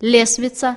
лестница